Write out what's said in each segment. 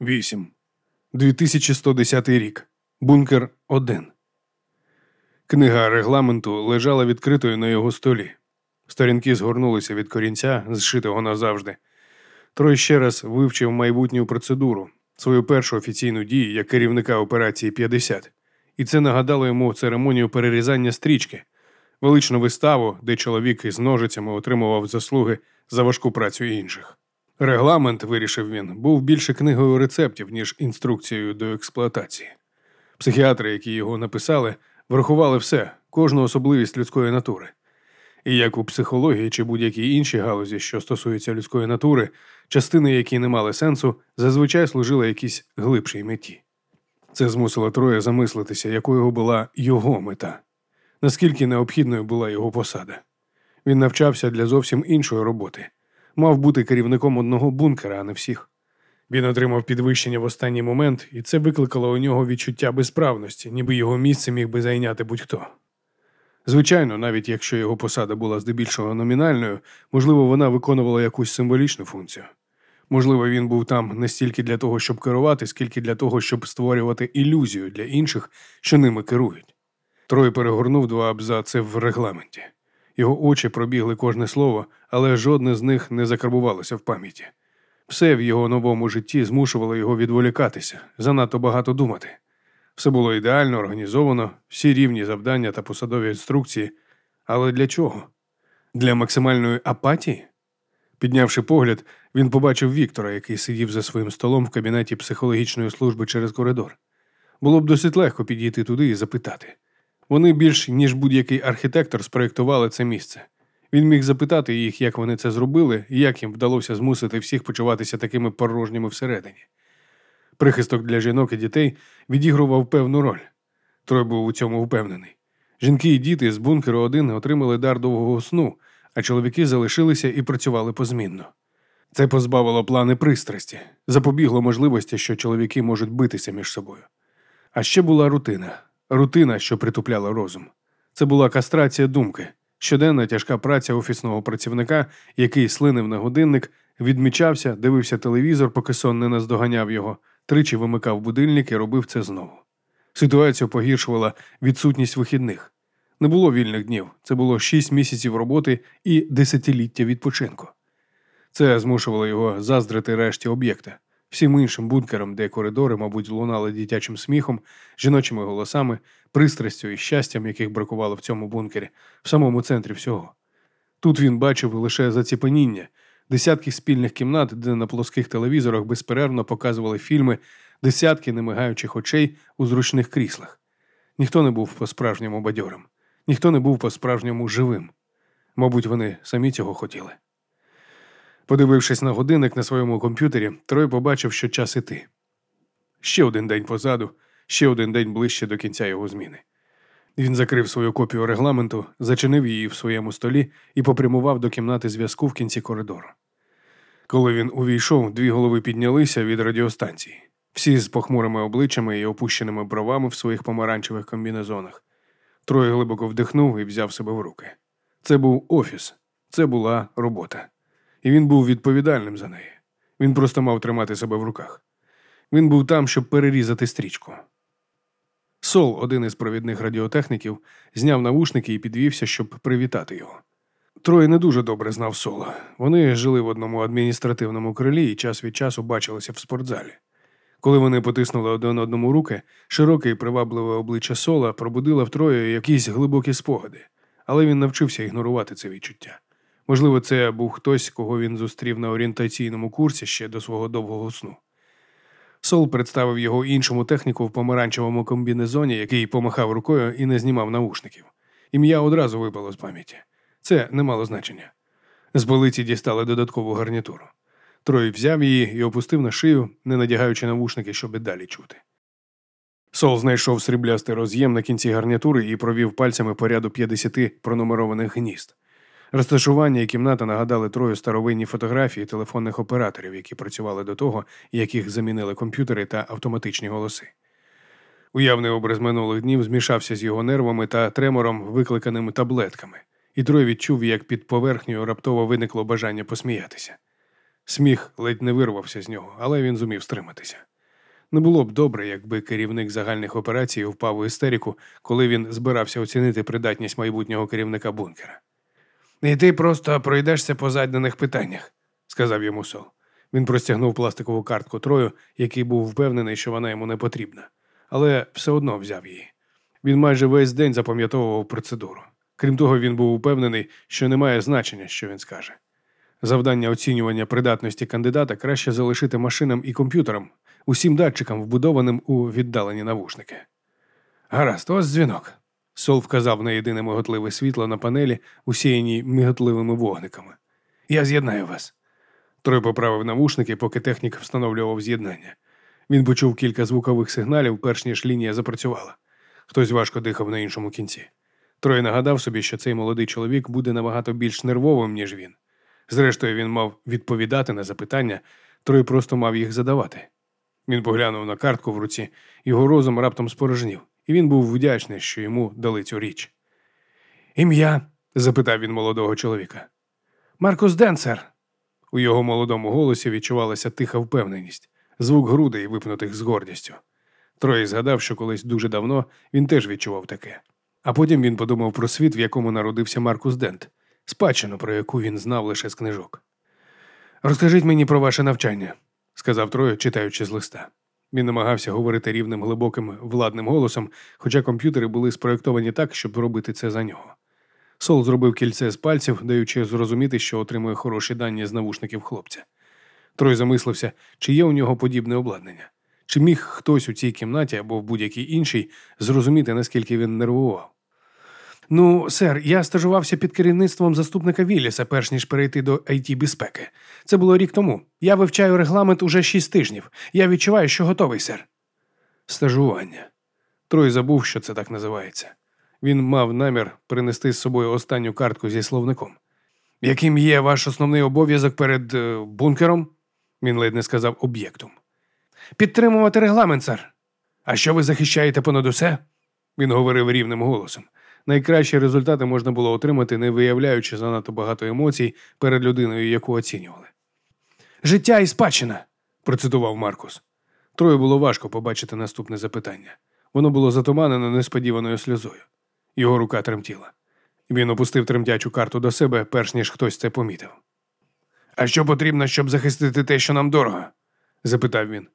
8. 2110 рік. Бункер 1. Книга регламенту лежала відкритою на його столі. Сторінки згорнулися від корінця, зшитого назавжди. Трой ще раз вивчив майбутню процедуру, свою першу офіційну дію як керівника операції 50. І це нагадало йому церемонію перерізання стрічки, величну виставу, де чоловік із ножицями отримував заслуги за важку працю інших. Регламент, вирішив він, був більше книгою рецептів, ніж інструкцією до експлуатації. Психіатри, які його написали, врахували все, кожну особливість людської натури. І як у психології чи будь-якій іншій галузі, що стосується людської натури, частини, які не мали сенсу, зазвичай служили якійсь глибшій меті. Це змусило Троя замислитися, якою була його мета, наскільки необхідною була його посада. Він навчався для зовсім іншої роботи, мав бути керівником одного бункера, а не всіх. Він отримав підвищення в останній момент, і це викликало у нього відчуття безправності, ніби його місце міг би зайняти будь-хто. Звичайно, навіть якщо його посада була здебільшого номінальною, можливо, вона виконувала якусь символічну функцію. Можливо, він був там не стільки для того, щоб керувати, скільки для того, щоб створювати ілюзію для інших, що ними керують. Трой перегорнув два абзаци в регламенті. Його очі пробігли кожне слово, але жодне з них не закарбувалося в пам'яті. Все в його новому житті змушувало його відволікатися, занадто багато думати. Все було ідеально організовано, всі рівні завдання та посадові інструкції. Але для чого? Для максимальної апатії? Піднявши погляд, він побачив Віктора, який сидів за своїм столом в кабінеті психологічної служби через коридор. Було б досить легко підійти туди і запитати. Вони більш ніж будь-який архітектор спроєктували це місце. Він міг запитати їх, як вони це зробили, і як їм вдалося змусити всіх почуватися такими порожніми всередині. Прихисток для жінок і дітей відігрував певну роль. Трой був у цьому впевнений. Жінки і діти з бункеру один отримали дар довгого сну, а чоловіки залишилися і працювали позмінно. Це позбавило плани пристрасті, запобігло можливості, що чоловіки можуть битися між собою. А ще була рутина рутина, що притупляла розум. Це була кастрація думки, щоденна тяжка праця офісного працівника, який слинив на годинник, відмічався, дивився телевізор, поки сон не наздоганяв його, тричі вимикав будильник і робив це знову. Ситуацію погіршувала відсутність вихідних. Не було вільних днів, це було шість місяців роботи і десятиліття відпочинку. Це змушувало його заздрити решті об'єкта, всім іншим бункерам, де коридори, мабуть, лунали дитячим сміхом, жіночими голосами, пристрастю і щастям, яких бракувало в цьому бункері, в самому центрі всього. Тут він бачив лише заціпаніння, десятки спільних кімнат, де на плоских телевізорах безперервно показували фільми, десятки немигаючих очей у зручних кріслах. Ніхто не був по-справжньому бадьорим, ніхто не був по-справжньому живим. Мабуть, вони самі цього хотіли. Подивившись на годинник на своєму комп'ютері, Трой побачив, що час іти. Ще один день позаду, ще один день ближче до кінця його зміни. Він закрив свою копію регламенту, зачинив її в своєму столі і попрямував до кімнати зв'язку в кінці коридору. Коли він увійшов, дві голови піднялися від радіостанції, всі з похмурими обличчями і опущеними бровами в своїх помаранчевих комбінезонах. Троє глибоко вдихнув і взяв себе в руки. Це був офіс, це була робота. І він був відповідальним за неї. Він просто мав тримати себе в руках. Він був там, щоб перерізати стрічку. Сол, один із провідних радіотехніків, зняв навушники і підвівся, щоб привітати його. Троє не дуже добре знав Сола. Вони жили в одному адміністративному крилі і час від часу бачилися в спортзалі. Коли вони потиснули один одному руки, широке і привабливе обличчя Сола пробудило в Троє якісь глибокі спогади, але він навчився ігнорувати це відчуття. Можливо, це був хтось, кого він зустрів на орієнтаційному курсі ще до свого довгого сну. Сол представив його іншому техніку в помаранчевому комбінезоні, який помахав рукою і не знімав наушників. Ім'я одразу випало з пам'яті. Це не мало значення. З полиці дістали додаткову гарнітуру. Трой взяв її і опустив на шию, не надягаючи навушники, щоб і далі чути. Сол знайшов сріблястий роз'єм на кінці гарнітури і провів пальцями по ряду 50 пронумерованих гнізд. Розташування і кімната нагадали трою старовинні фотографії телефонних операторів, які працювали до того, яких замінили комп'ютери та автоматичні голоси. Уявний образ минулих днів змішався з його нервами та тремором, викликаними таблетками, і Трой відчув, як під поверхнею раптово виникло бажання посміятися. Сміх ледь не вирвався з нього, але він зумів стриматися. Не було б добре, якби керівник загальних операцій впав у істерику, коли він збирався оцінити придатність майбутнього керівника бункера. І ти просто пройдешся по заднених питаннях, сказав йому Сол. Він простягнув пластикову картку Трою, який був впевнений, що вона йому не потрібна, але все одно взяв її. Він майже весь день запам'ятовував процедуру. Крім того, він був упевнений, що не має значення, що він скаже. Завдання оцінювання придатності кандидата краще залишити машинам і комп'ютерам, усім датчикам, вбудованим у віддалені навушники. Гаразд, ось дзвінок. Сол вказав на єдине миготливе світло на панелі, усіяній миготливими вогниками. Я з'єднаю вас. Трой поправив навушники, поки технік встановлював з'єднання. Він почув кілька звукових сигналів, перш ніж лінія запрацювала. Хтось важко дихав на іншому кінці. Трой нагадав собі, що цей молодий чоловік буде набагато більш нервовим, ніж він. Зрештою, він мав відповідати на запитання, Трой просто мав їх задавати. Він поглянув на картку в руці, його розум раптом спорожнів, і він був вдячний, що йому дали цю річ. Ім'я? запитав він молодого чоловіка. Маркус Денсер. У його молодому голосі відчувалася тиха впевненість, звук грудей, випнутих з гордістю. Трой згадав, що колись дуже давно він теж відчував таке. А потім він подумав про світ, в якому народився Маркус Дент, спадщину, про яку він знав лише з книжок. Розкажіть мені про ваше навчання, сказав Трой, читаючи з листа. Він намагався говорити рівним глибоким владним голосом, хоча комп'ютери були спроєктовані так, щоб робити це за нього. Сол зробив кільце з пальців, даючи зрозуміти, що отримує хороші дані з навушників хлопця. Трой замислився, чи є у нього подібне обладнання, чи міг хтось у цій кімнаті або в будь-якій іншій зрозуміти, наскільки він нервував. Ну, сер, я стажувався під керівництвом заступника Вілліса, перш ніж перейти до it безпеки. Це було рік тому. Я вивчаю регламент уже шість тижнів. Я відчуваю, що готовий, сер. Стажування. Трой забув, що це так називається. Він мав намір принести з собою останню картку зі словником. Яким є ваш основний обов'язок перед е, бункером? Він ледь не сказав об'єктом. Підтримувати регламент, сер. А що ви захищаєте понад усе? Він говорив рівним голосом. Найкращі результати можна було отримати, не виявляючи занадто багато емоцій перед людиною, яку оцінювали. Життя і спадщина, процитував Маркус. Троє було важко побачити наступне запитання. Воно було затуманено несподіваною сльозою. Його рука тремтіла. Він опустив тремтячу карту до себе, перш ніж хтось це помітив. А що потрібно, щоб захистити те, що нам дорого? запитав він.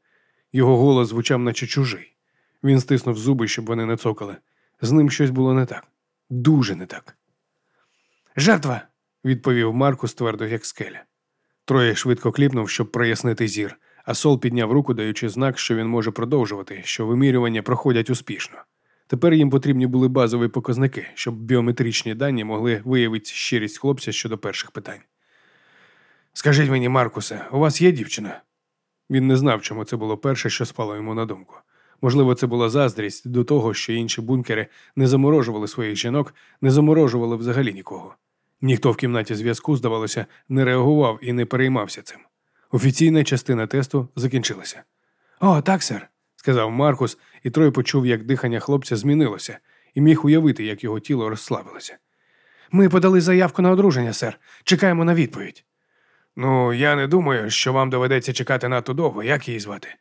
Його голос звучав, наче чужий. Він стиснув зуби, щоб вони не цокали. З ним щось було не так. Дуже не так. Жертва, відповів Маркус твердо, як скеля. Троє швидко кліпнув, щоб прояснити зір, а Сол підняв руку, даючи знак, що він може продовжувати, що вимірювання проходять успішно. Тепер їм потрібні були базові показники, щоб біометричні дані могли виявити щирість хлопця щодо перших питань. Скажіть мені, Маркусе, у вас є дівчина? Він не знав, чому це було перше, що спало йому на думку. Можливо, це була заздрість до того, що інші бункери не заморожували своїх жінок, не заморожували взагалі нікого. Ніхто в кімнаті зв'язку, здавалося, не реагував і не переймався цим. Офіційна частина тесту закінчилася. О, так, сер, сказав Маркус, і Трой почув, як дихання хлопця змінилося, і міг уявити, як його тіло розслабилося. Ми подали заявку на одруження, сер. Чекаємо на відповідь. Ну, я не думаю, що вам доведеться чекати надто довго, як її звати.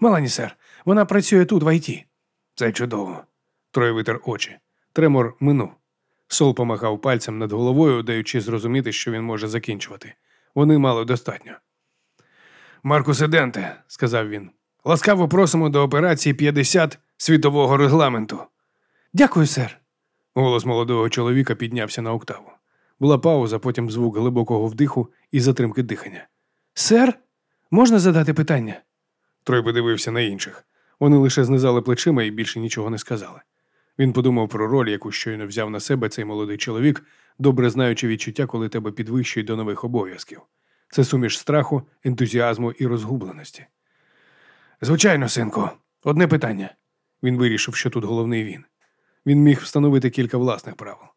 Мелані, сер, вона працює тут в ІТ. Це чудово. Трой витер очі. Тремор минув. Сол помахав пальцем над головою, даючи зрозуміти, що він може закінчувати. Вони мали достатньо. Маркусе Денте, сказав він, ласкаво просимо до операції 50 світового регламенту. Дякую, сер. Голос молодого чоловіка піднявся на октаву. Була пауза, потім звук глибокого вдиху і затримки дихання. Сер, можна задати питання? Трой подивився на інших. Вони лише знизали плечима і більше нічого не сказали. Він подумав про роль, яку щойно взяв на себе цей молодий чоловік, добре знаючи відчуття, коли тебе підвищують до нових обов'язків. Це суміш страху, ентузіазму і розгубленості. Звичайно, синку, одне питання. Він вирішив, що тут головний він. Він міг встановити кілька власних правил.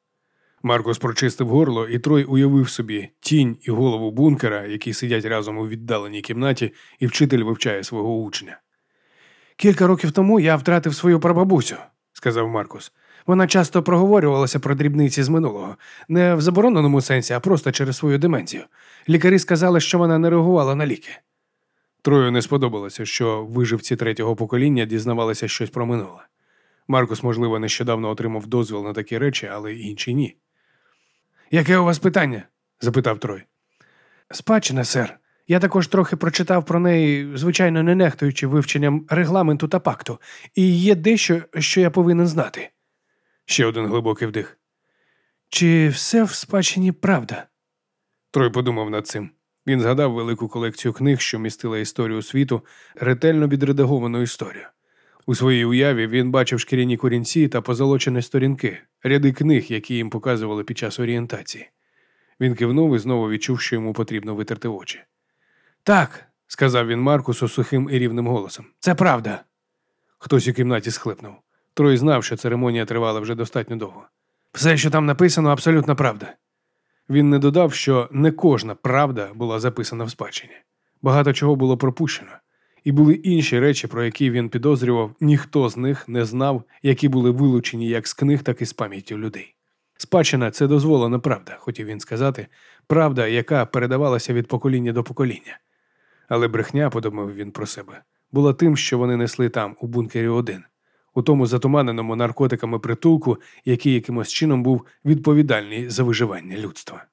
Маркус прочистив горло, і Трой уявив собі тінь і голову бункера, які сидять разом у віддаленій кімнаті, і вчитель вивчає свого учня. Кілька років тому я втратив свою прабабусю, сказав Маркус. Вона часто проговорювалася про дрібниці з минулого, не в забороненому сенсі, а просто через свою деменцію. Лікарі сказали, що вона не реагувала на ліки. Трою не сподобалося, що виживці третього покоління дізнавалися щось про минуле. Маркус, можливо, нещодавно отримав дозвіл на такі речі, але інші ні. Яке у вас питання? запитав Трой. Спадщина, сер. Я також трохи прочитав про неї, звичайно, не нехтуючи вивченням регламенту та пакту, і є дещо, що я повинен знати. Ще один глибокий вдих. Чи все в спадщині правда? Трой подумав над цим. Він згадав велику колекцію книг, що містила історію світу, ретельно відредаговану історію. У своїй уяві він бачив шкіряні корінці та позолочені сторінки, ряди книг, які їм показували під час орієнтації. Він кивнув і знову відчув, що йому потрібно витерти очі. Так, Сказав він Маркусу сухим і рівним голосом. це правда. Хтось у кімнаті схлипнув. Трой знав, що церемонія тривала вже достатньо довго. Все, що там написано, абсолютно правда. Він не додав, що не кожна правда була записана в спадщині. Багато чого було пропущено, і були інші речі, про які він підозрював, ніхто з них не знав, які були вилучені як з книг, так і з пам'яттю людей. Спадщина це дозволена правда, хотів він сказати, правда, яка передавалася від покоління до покоління. Але брехня, подумав він про себе, була тим, що вони несли там, у бункері один, у тому затуманеному наркотиками притулку, який якимось чином був відповідальний за виживання людства.